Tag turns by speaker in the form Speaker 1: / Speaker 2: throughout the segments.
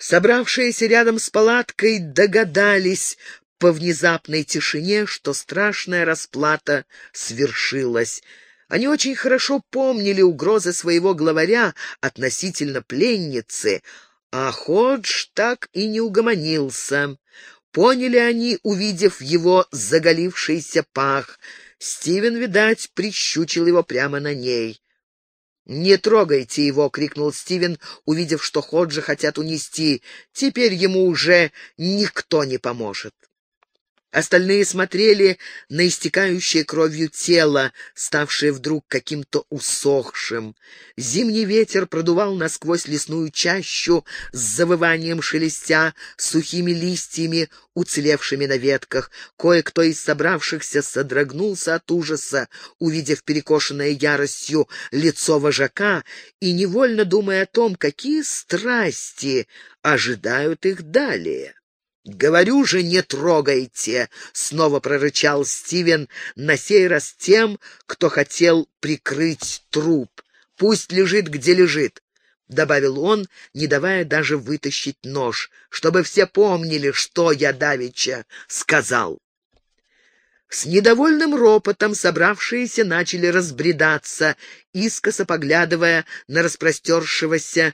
Speaker 1: Собравшиеся рядом с палаткой догадались по внезапной тишине, что страшная расплата свершилась. Они очень хорошо помнили угрозы своего главаря относительно пленницы, а Ходж так и не угомонился. Поняли они, увидев его заголившийся пах. Стивен, видать, прищучил его прямо на ней. «Не трогайте его!» — крикнул Стивен, увидев, что Ходжа хотят унести. «Теперь ему уже никто не поможет». Остальные смотрели на истекающее кровью тело, ставшее вдруг каким-то усохшим. Зимний ветер продувал насквозь лесную чащу с завыванием шелестя, сухими листьями, уцелевшими на ветках. Кое-кто из собравшихся содрогнулся от ужаса, увидев перекошенное яростью лицо вожака и невольно думая о том, какие страсти ожидают их далее. «Говорю же, не трогайте!» — снова прорычал Стивен, на сей раз тем, кто хотел прикрыть труп. «Пусть лежит, где лежит», — добавил он, не давая даже вытащить нож, чтобы все помнили, что я давеча сказал. С недовольным ропотом собравшиеся начали разбредаться, искоса поглядывая на распростершегося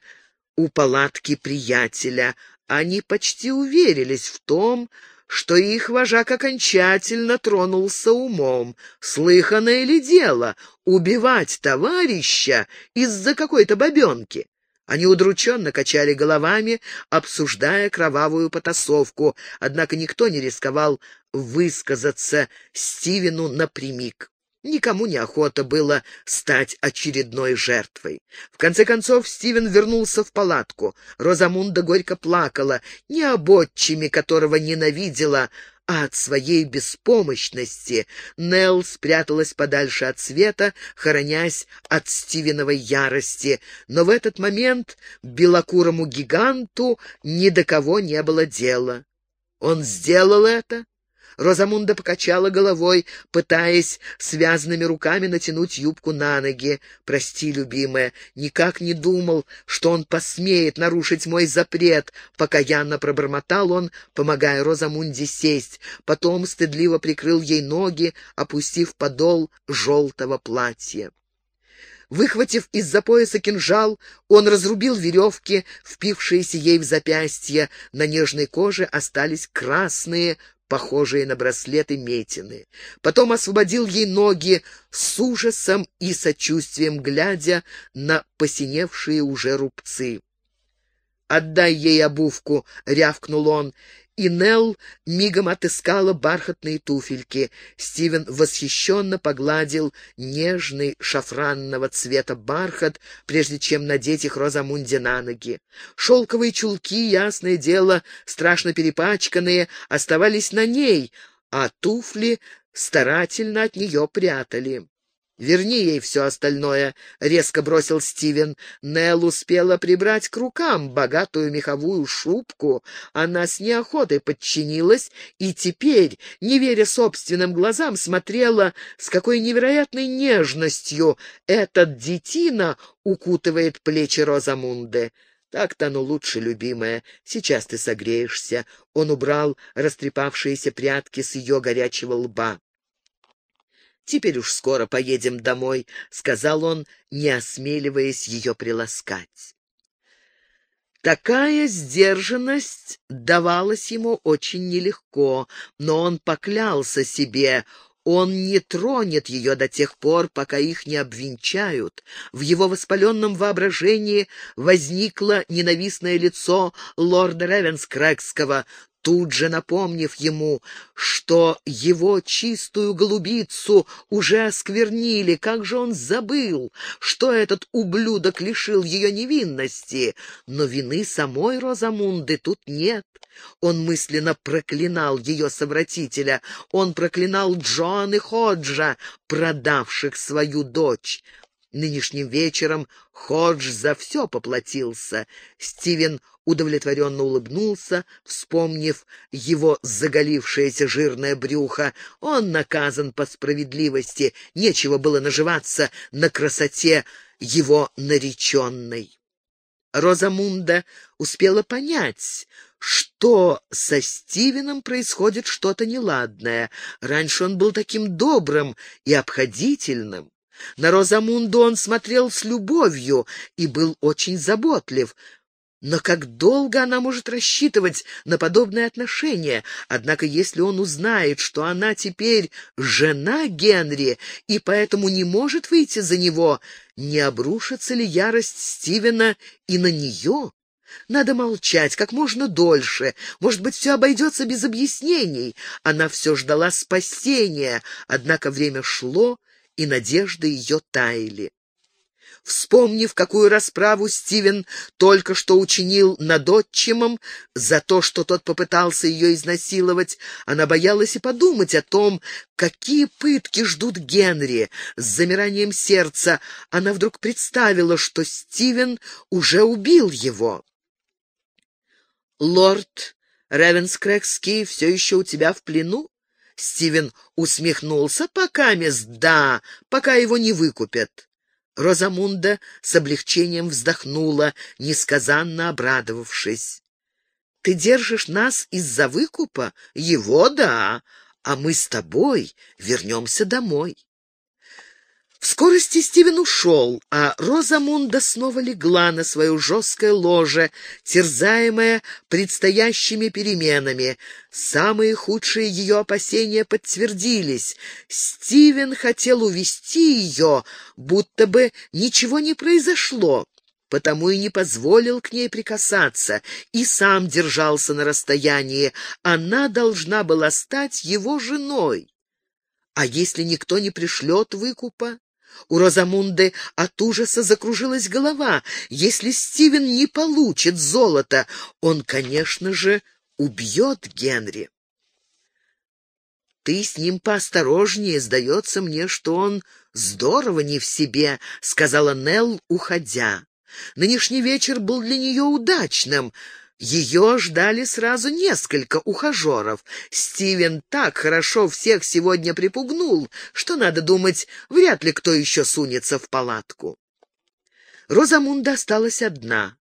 Speaker 1: у палатки приятеля, они почти уверились в том, что их вожак окончательно тронулся умом. Слыханное ли дело убивать товарища из-за какой-то бабенки? Они удрученно качали головами, обсуждая кровавую потасовку, однако никто не рисковал высказаться Стивену напрямик. Никому не охота было стать очередной жертвой. В конце концов Стивен вернулся в палатку. Розамунда горько плакала, не об отчиме, которого ненавидела, а от своей беспомощности. Нелл спряталась подальше от света, хоронясь от Стивеновой ярости. Но в этот момент белокурому гиганту ни до кого не было дела. Он сделал это Розамунда покачала головой, пытаясь связанными руками натянуть юбку на ноги. «Прости, любимая, никак не думал, что он посмеет нарушить мой запрет», — покаянно пробормотал он, помогая Розамунде сесть. Потом стыдливо прикрыл ей ноги, опустив подол желтого платья. Выхватив из-за пояса кинжал, он разрубил веревки, впившиеся ей в запястье. На нежной коже остались красные похожие на браслеты метины. Потом освободил ей ноги с ужасом и сочувствием, глядя на посиневшие уже рубцы. «Отдай ей обувку!» — рявкнул он, и Нелл мигом отыскала бархатные туфельки. Стивен восхищенно погладил нежный шафранного цвета бархат, прежде чем надеть их Розамунде на ноги. Шелковые чулки, ясное дело, страшно перепачканные, оставались на ней, а туфли старательно от нее прятали. «Верни ей все остальное», — резко бросил Стивен. Нелл успела прибрать к рукам богатую меховую шубку. Она с неохотой подчинилась и теперь, не веря собственным глазам, смотрела, с какой невероятной нежностью этот детина укутывает плечи Розамунды. «Так-то ну лучше, любимая. Сейчас ты согреешься». Он убрал растрепавшиеся прятки с ее горячего лба. «Теперь уж скоро поедем домой», — сказал он, не осмеливаясь ее приласкать. Такая сдержанность давалась ему очень нелегко, но он поклялся себе, он не тронет ее до тех пор, пока их не обвенчают. В его воспаленном воображении возникло ненавистное лицо лорда Ревенскрэгского, тут же напомнив ему, что его чистую голубицу уже осквернили, как же он забыл, что этот ублюдок лишил ее невинности. Но вины самой Розамунды тут нет. Он мысленно проклинал ее совратителя, он проклинал Джоан и Ходжа, продавших свою дочь. Нынешним вечером Ходж за все поплатился. Стивен удовлетворенно улыбнулся, вспомнив его заголившееся жирное брюхо. Он наказан по справедливости, нечего было наживаться на красоте его нареченной. Розамунда успела понять, что со Стивеном происходит что-то неладное. Раньше он был таким добрым и обходительным. На Розамунду он смотрел с любовью и был очень заботлив. Но как долго она может рассчитывать на подобное отношение? Однако если он узнает, что она теперь жена Генри и поэтому не может выйти за него, не обрушится ли ярость Стивена и на нее? Надо молчать как можно дольше. Может быть, все обойдется без объяснений. Она все ждала спасения, однако время шло, и надежды ее таяли. Вспомнив, какую расправу Стивен только что учинил над отчимом за то, что тот попытался ее изнасиловать, она боялась и подумать о том, какие пытки ждут Генри. С замиранием сердца она вдруг представила, что Стивен уже убил его. «Лорд Ревенскрэгский все еще у тебя в плену?» Стивен усмехнулся. «Пока, мисс, да, пока его не выкупят». Розамунда с облегчением вздохнула, несказанно обрадовавшись. «Ты держишь нас из-за выкупа? Его — да, а мы с тобой вернемся домой». В скорости Стивен ушел, а Розамунда снова легла на свое жесткое ложе, терзаемая предстоящими переменами. Самые худшие ее опасения подтвердились. Стивен хотел увести ее, будто бы ничего не произошло потому и не позволил к ней прикасаться, и сам держался на расстоянии. Она должна была стать его женой. А если никто не пришлет выкупа? У Розамунды от ужаса закружилась голова. Если Стивен не получит золото, он, конечно же, убьет Генри. «Ты с ним поосторожнее, сдается мне, что он здорово не в себе», — сказала Нелл, уходя. Нынешний вечер был для нее удачным — ее ждали сразу несколько ухажеров. Стивен так хорошо всех сегодня припугнул, что, надо думать, вряд ли кто еще сунется в палатку. Розамунда осталась одна.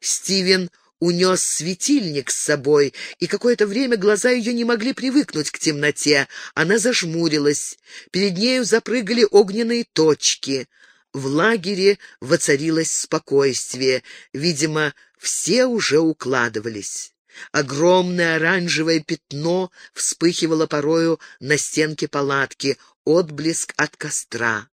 Speaker 1: Стивен унес светильник с собой, и какое-то время глаза ее не могли привыкнуть к темноте. Она зажмурилась. Перед нею запрыгали огненные точки. В лагере воцарилось спокойствие. Видимо, все уже укладывались. Огромное оранжевое пятно вспыхивало порою на стенке палатки, отблеск от костра.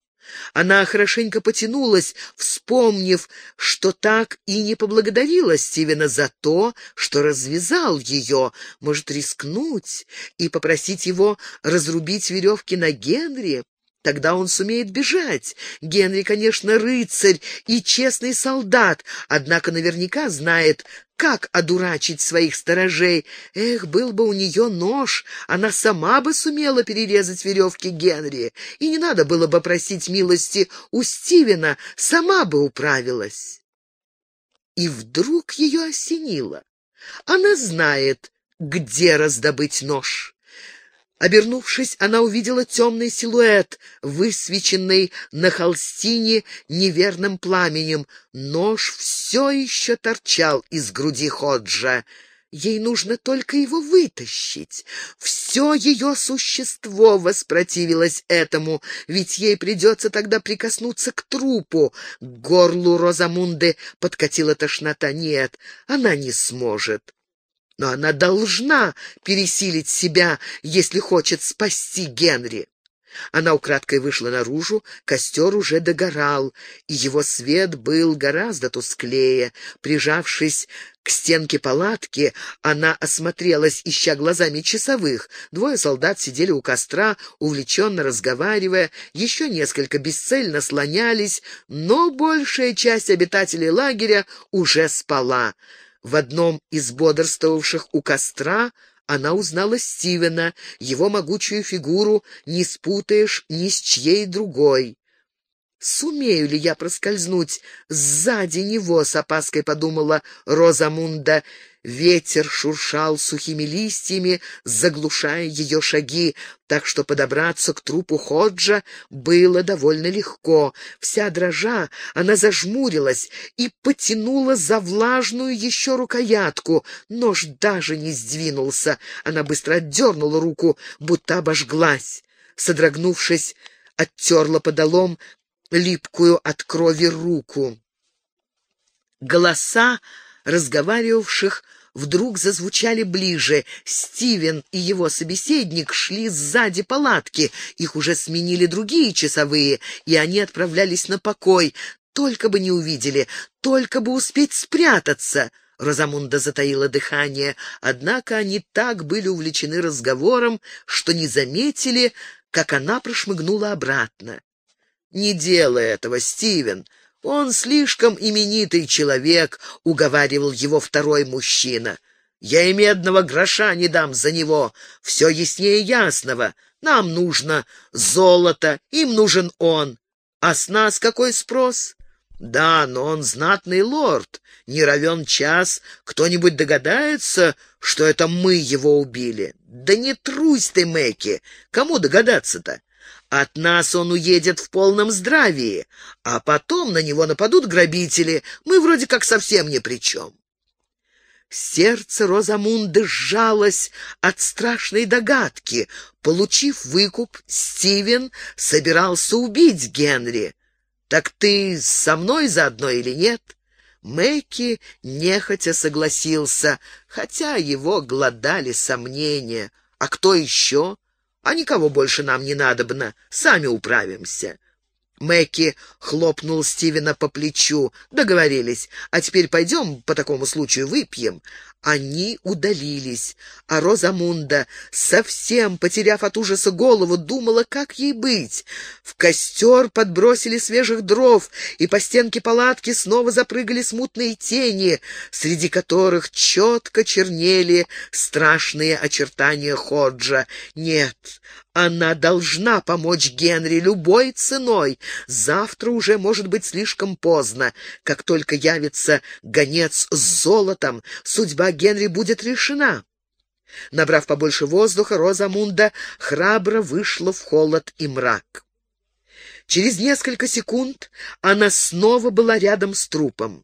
Speaker 1: Она хорошенько потянулась, вспомнив, что так и не поблагодарила Стивена за то, что развязал ее, может рискнуть и попросить его разрубить веревки на Генри. Тогда он сумеет бежать. Генри, конечно, рыцарь и честный солдат, однако наверняка знает, как одурачить своих сторожей. Эх, был бы у нее нож, она сама бы сумела перерезать веревки Генри, и не надо было бы просить милости у Стивена, сама бы управилась. И вдруг ее осенило. Она знает, где раздобыть нож. Обернувшись, она увидела темный силуэт, высвеченный на холстине неверным пламенем. Нож все еще торчал из груди Ходжа. Ей нужно только его вытащить. Все ее существо воспротивилось этому, ведь ей придется тогда прикоснуться к трупу. К горлу Розамунды подкатила тошнота. Нет, она не сможет. Но она должна пересилить себя, если хочет спасти Генри. Она украдкой вышла наружу, костер уже догорал, и его свет был гораздо тусклее. Прижавшись к стенке палатки, она осмотрелась, ища глазами часовых. Двое солдат сидели у костра, увлеченно разговаривая, еще несколько бесцельно слонялись, но большая часть обитателей лагеря уже спала. В одном из бодрствовавших у костра она узнала Стивена, его могучую фигуру не спутаешь ни с чьей другой. «Сумею ли я проскользнуть сзади него?» — с опаской подумала Розамунда. Ветер шуршал сухими листьями, заглушая ее шаги, так что подобраться к трупу Ходжа было довольно легко. Вся дрожа, она зажмурилась и потянула за влажную еще рукоятку. Нож даже не сдвинулся. Она быстро отдернула руку, будто обожглась. Содрогнувшись, оттерла подолом липкую от крови руку. Голоса разговаривавших вдруг зазвучали ближе. Стивен и его собеседник шли сзади палатки. Их уже сменили другие часовые, и они отправлялись на покой. Только бы не увидели, только бы успеть спрятаться. Розамунда затаила дыхание, однако они так были увлечены разговором, что не заметили, как она прошмыгнула обратно. «Не делай этого, Стивен!» «Он слишком именитый человек», — уговаривал его второй мужчина. «Я и медного гроша не дам за него. Все яснее ясного. Нам нужно золото, им нужен он. А с нас какой спрос?» «Да, но он знатный лорд. Не равен час. Кто-нибудь догадается, что это мы его убили?» «Да не трусь ты, Мэки. Кому догадаться-то?» От нас он уедет в полном здравии, а потом на него нападут грабители. Мы вроде как совсем ни при чем. Сердце Розамунды сжалось от страшной догадки. Получив выкуп, Стивен собирался убить Генри. «Так ты со мной заодно или нет?» Мэки нехотя согласился, хотя его глодали сомнения. «А кто еще?» А никого больше нам не надобно, сами управимся». Мэкки хлопнул Стивена по плечу. «Договорились. А теперь пойдем по такому случаю выпьем». Они удалились, а Розамунда, совсем потеряв от ужаса голову, думала, как ей быть. В костер подбросили свежих дров, и по стенке палатки снова запрыгали смутные тени, среди которых четко чернели страшные очертания Ходжа. Нет, она должна помочь Генри любой ценой. Завтра уже может быть слишком поздно. Как только явится гонец с золотом, судьба Генри будет решена. Набрав побольше воздуха, Розамунда храбро вышла в холод и мрак. Через несколько секунд она снова была рядом с трупом.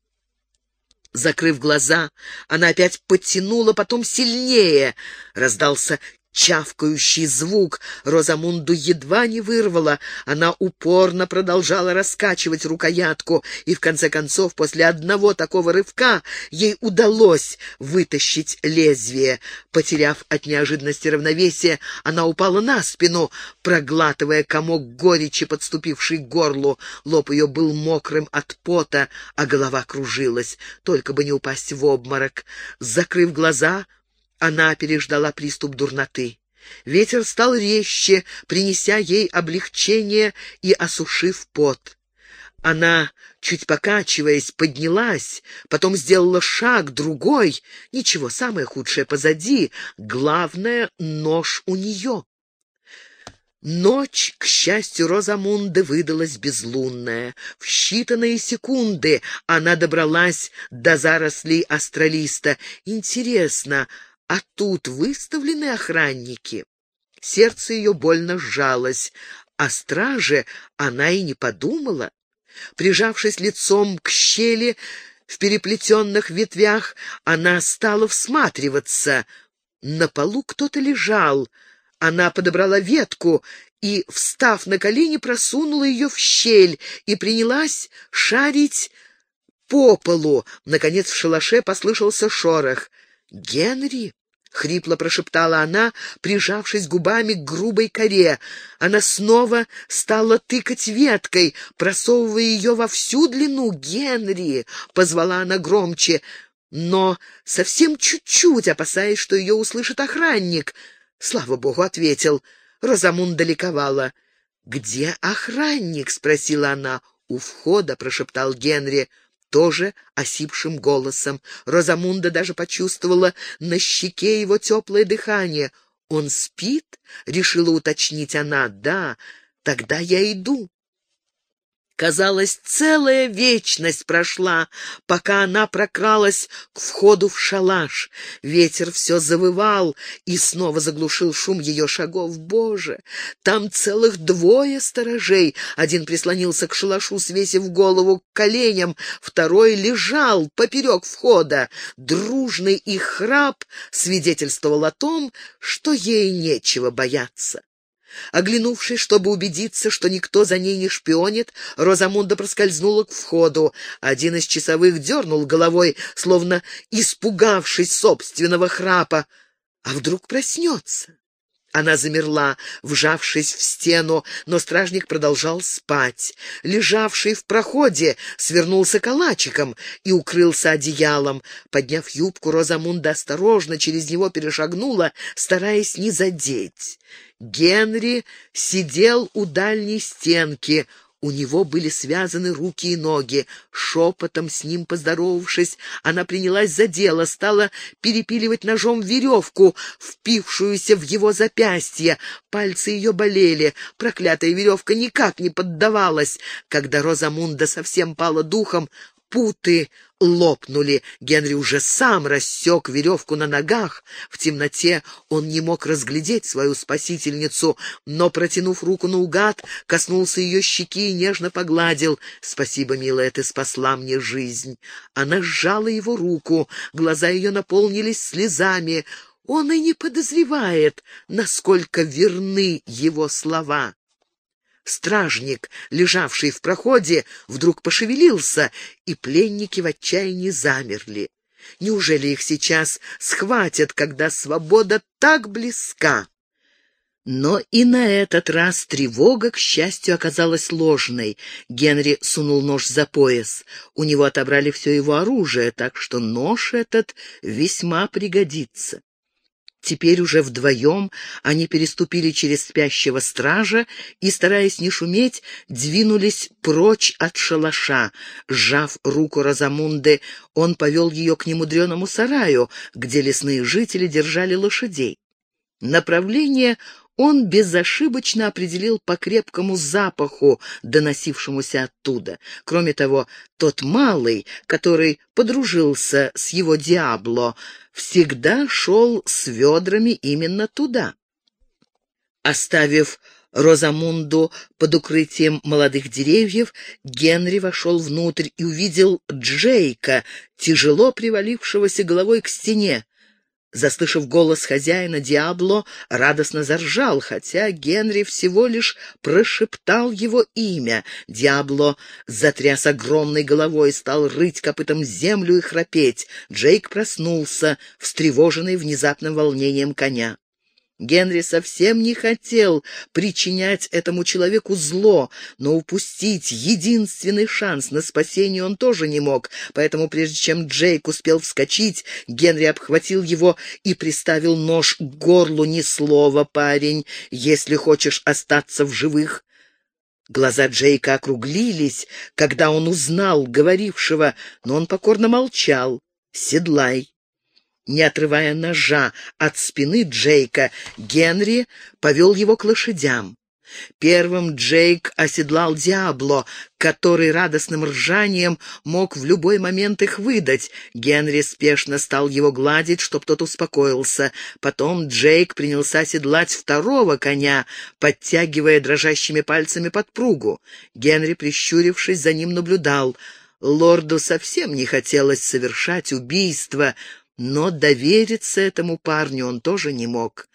Speaker 1: Закрыв глаза, она опять подтянула, потом сильнее. Раздался чавкающий звук. Розамунду едва не вырвала. Она упорно продолжала раскачивать рукоятку, и в конце концов, после одного такого рывка, ей удалось вытащить лезвие. Потеряв от неожиданности равновесие, она упала на спину, проглатывая комок горечи, подступивший к горлу. Лоб ее был мокрым от пота, а голова кружилась, только бы не упасть в обморок. Закрыв глаза, она переждала приступ дурноты. Ветер стал резче, принеся ей облегчение и осушив пот. Она, чуть покачиваясь, поднялась, потом сделала шаг, другой. Ничего, самое худшее позади. Главное — нож у нее. Ночь, к счастью, Розамунды выдалась безлунная. В считанные секунды она добралась до зарослей астралиста. Интересно, а тут выставлены охранники. Сердце ее больно сжалось, о страже она и не подумала. Прижавшись лицом к щели в переплетенных ветвях, она стала всматриваться. На полу кто-то лежал. Она подобрала ветку и, встав на колени, просунула ее в щель и принялась шарить по полу. Наконец в шалаше послышался шорох. «Генри!» — хрипло прошептала она, прижавшись губами к грубой коре. Она снова стала тыкать веткой, просовывая ее во всю длину. «Генри!» — позвала она громче, но совсем чуть-чуть, опасаясь, что ее услышит охранник. «Слава богу!» — ответил. Розамунда ликовала. «Где охранник?» — спросила она. «У входа», — прошептал Генри тоже осипшим голосом. Розамунда даже почувствовала на щеке его теплое дыхание. «Он спит?» — решила уточнить она. «Да, тогда я иду». Казалось, целая вечность прошла, пока она прокралась к входу в шалаш. Ветер все завывал и снова заглушил шум ее шагов. Боже, там целых двое сторожей. Один прислонился к шалашу, свесив голову к коленям, второй лежал поперек входа. Дружный их храп свидетельствовал о том, что ей нечего бояться. Оглянувшись, чтобы убедиться, что никто за ней не шпионит, Розамунда проскользнула к входу. Один из часовых дернул головой, словно испугавшись собственного храпа. А вдруг проснется? Она замерла, вжавшись в стену, но стражник продолжал спать. Лежавший в проходе свернулся калачиком и укрылся одеялом. Подняв юбку, Розамунда осторожно через него перешагнула, стараясь не задеть. Генри сидел у дальней стенки, у него были связаны руки и ноги. Шепотом с ним поздоровавшись, она принялась за дело, стала перепиливать ножом веревку, впившуюся в его запястье. Пальцы ее болели, проклятая веревка никак не поддавалась. Когда Розамунда совсем пала духом, путы лопнули. Генри уже сам рассек веревку на ногах. В темноте он не мог разглядеть свою спасительницу, но, протянув руку наугад, коснулся ее щеки и нежно погладил. «Спасибо, милая, ты спасла мне жизнь». Она сжала его руку, глаза ее наполнились слезами. Он и не подозревает, насколько верны его слова. Стражник, лежавший в проходе, вдруг пошевелился, и пленники в отчаянии замерли. Неужели их сейчас схватят, когда свобода так близка? Но и на этот раз тревога, к счастью, оказалась ложной. Генри сунул нож за пояс. У него отобрали все его оружие, так что нож этот весьма пригодится. Теперь уже вдвоем они переступили через спящего стража и, стараясь не шуметь, двинулись прочь от шалаша. Сжав руку Розамунды, он повел ее к немудреному сараю, где лесные жители держали лошадей. Направление он безошибочно определил по крепкому запаху, доносившемуся оттуда. Кроме того, тот малый, который подружился с его Диабло, всегда шел с ведрами именно туда. Оставив Розамунду под укрытием молодых деревьев, Генри вошел внутрь и увидел Джейка, тяжело привалившегося головой к стене. Заслышав голос хозяина, Диабло радостно заржал, хотя Генри всего лишь прошептал его имя. Диабло затряс огромной головой, стал рыть копытом землю и храпеть. Джейк проснулся, встревоженный внезапным волнением коня. Генри совсем не хотел причинять этому человеку зло, но упустить единственный шанс на спасение он тоже не мог, поэтому прежде чем Джейк успел вскочить, Генри обхватил его и приставил нож к горлу. «Ни слова, парень, если хочешь остаться в живых». Глаза Джейка округлились, когда он узнал говорившего, но он покорно молчал. «Седлай». Не отрывая ножа от спины Джейка, Генри повел его к лошадям. Первым Джейк оседлал Диабло, который радостным ржанием мог в любой момент их выдать. Генри спешно стал его гладить, чтоб тот успокоился. Потом Джейк принялся оседлать второго коня, подтягивая дрожащими пальцами подпругу. Генри, прищурившись, за ним наблюдал. Лорду совсем не хотелось совершать убийство, но довериться этому парню он тоже не мог.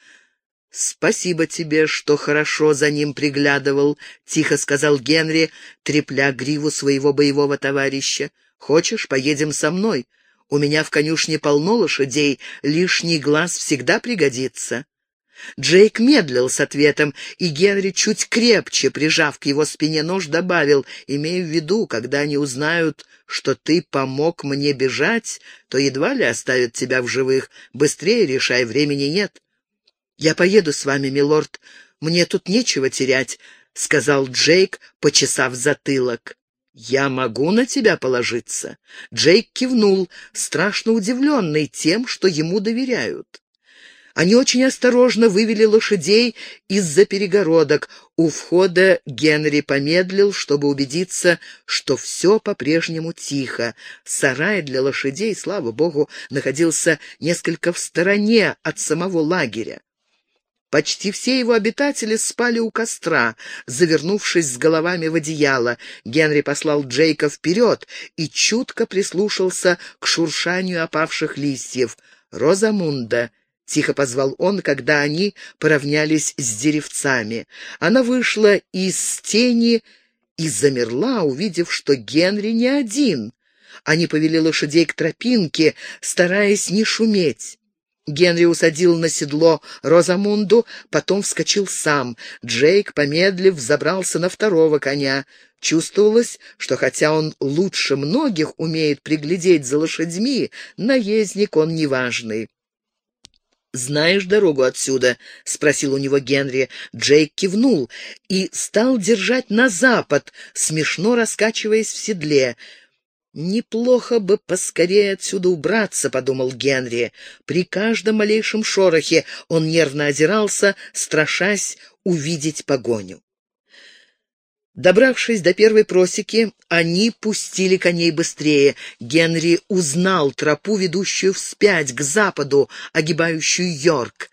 Speaker 1: «Спасибо тебе, что хорошо за ним приглядывал», — тихо сказал Генри, трепля гриву своего боевого товарища. «Хочешь, поедем со мной? У меня в конюшне полно лошадей, лишний глаз всегда пригодится». Джейк медлил с ответом, и Генри, чуть крепче прижав к его спине нож, добавил, имея в виду, когда они узнают, что ты помог мне бежать, то едва ли оставят тебя в живых. Быстрее решай, времени нет. «Я поеду с вами, милорд. Мне тут нечего терять», — сказал Джейк, почесав затылок. «Я могу на тебя положиться?» Джейк кивнул, страшно удивленный тем, что ему доверяют. Они очень осторожно вывели лошадей из-за перегородок. У входа Генри помедлил, чтобы убедиться, что все по-прежнему тихо. Сарай для лошадей, слава богу, находился несколько в стороне от самого лагеря. Почти все его обитатели спали у костра, завернувшись с головами в одеяло. Генри послал Джейка вперед и чутко прислушался к шуршанию опавших листьев. «Розамунда!» — тихо позвал он, когда они поравнялись с деревцами. Она вышла из тени и замерла, увидев, что Генри не один. Они повели лошадей к тропинке, стараясь не шуметь. Генри усадил на седло Розамунду, потом вскочил сам. Джейк, помедлив, забрался на второго коня. Чувствовалось, что хотя он лучше многих умеет приглядеть за лошадьми, наездник он неважный. «Знаешь дорогу отсюда?» — спросил у него Генри. Джейк кивнул и стал держать на запад, смешно раскачиваясь в седле. «Неплохо бы поскорее отсюда убраться», — подумал Генри. При каждом малейшем шорохе он нервно озирался, страшась увидеть погоню. Добравшись до первой просеки, они пустили коней быстрее. Генри узнал тропу, ведущую вспять, к западу, огибающую Йорк.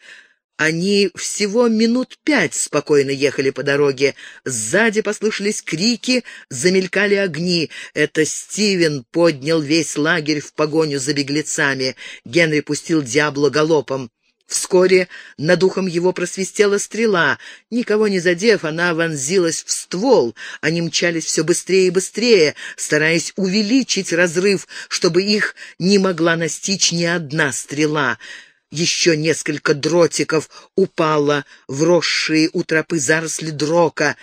Speaker 1: Они всего минут пять спокойно ехали по дороге. Сзади послышались крики, замелькали огни. Это Стивен поднял весь лагерь в погоню за беглецами. Генри пустил Диабло галопом. Вскоре над ухом его просвистела стрела. Никого не задев, она вонзилась в ствол. Они мчались все быстрее и быстрее, стараясь увеличить разрыв, чтобы их не могла настичь ни одна стрела. Еще несколько дротиков упало в росшие у тропы заросли дрока,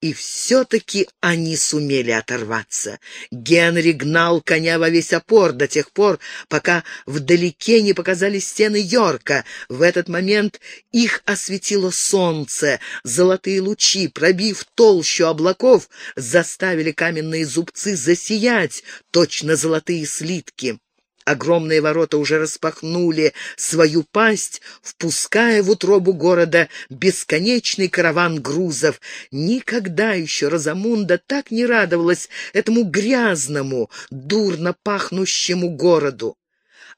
Speaker 1: и все-таки они сумели оторваться. Генри гнал коня во весь опор до тех пор, пока вдалеке не показались стены Йорка. В этот момент их осветило солнце. Золотые лучи, пробив толщу облаков, заставили каменные зубцы засиять, точно золотые слитки. Огромные ворота уже распахнули свою пасть, впуская в утробу города бесконечный караван грузов. Никогда еще Розамунда так не радовалась этому грязному, дурно пахнущему городу.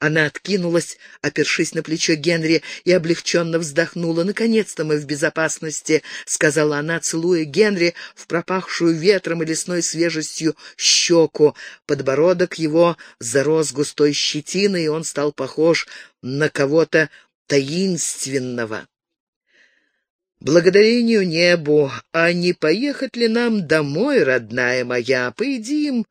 Speaker 1: Она откинулась, опершись на плечо Генри, и облегченно вздохнула. «Наконец-то мы в безопасности», — сказала она, целуя Генри в пропахшую ветром и лесной свежестью щеку. Подбородок его зарос густой щетиной, и он стал похож на кого-то таинственного. «Благодарению небу, а не поехать ли нам домой, родная моя? Поедим,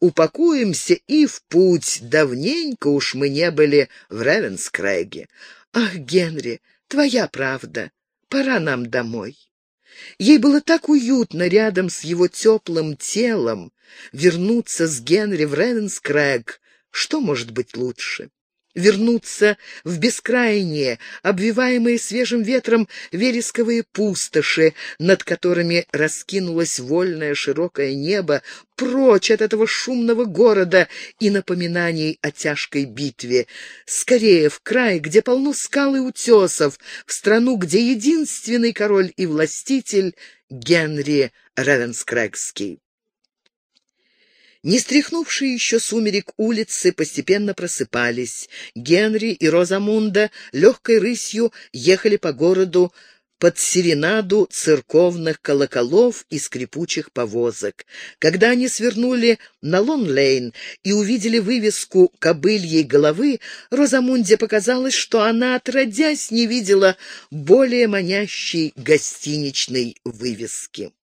Speaker 1: упакуемся и в путь. Давненько уж мы не были в Ревенскрэге. Ах, Генри, твоя правда. Пора нам домой. Ей было так уютно рядом с его теплым телом. Вернуться с Генри в Ревенскрэг. Что может быть лучше? Вернуться в бескрайние, обвиваемые свежим ветром вересковые пустоши, над которыми раскинулось вольное широкое небо, прочь от этого шумного города и напоминаний о тяжкой битве. Скорее в край, где полно скал и утесов, в страну, где единственный король и властитель Генри Ревенскрэгский. Не стряхнувшие еще сумерек улицы постепенно просыпались. Генри и Розамунда легкой рысью ехали по городу под серенаду церковных колоколов и скрипучих повозок. Когда они свернули на Лон-Лейн и увидели вывеску кобыльей головы, Розамунде показалось, что она, отродясь, не видела более манящей гостиничной вывески.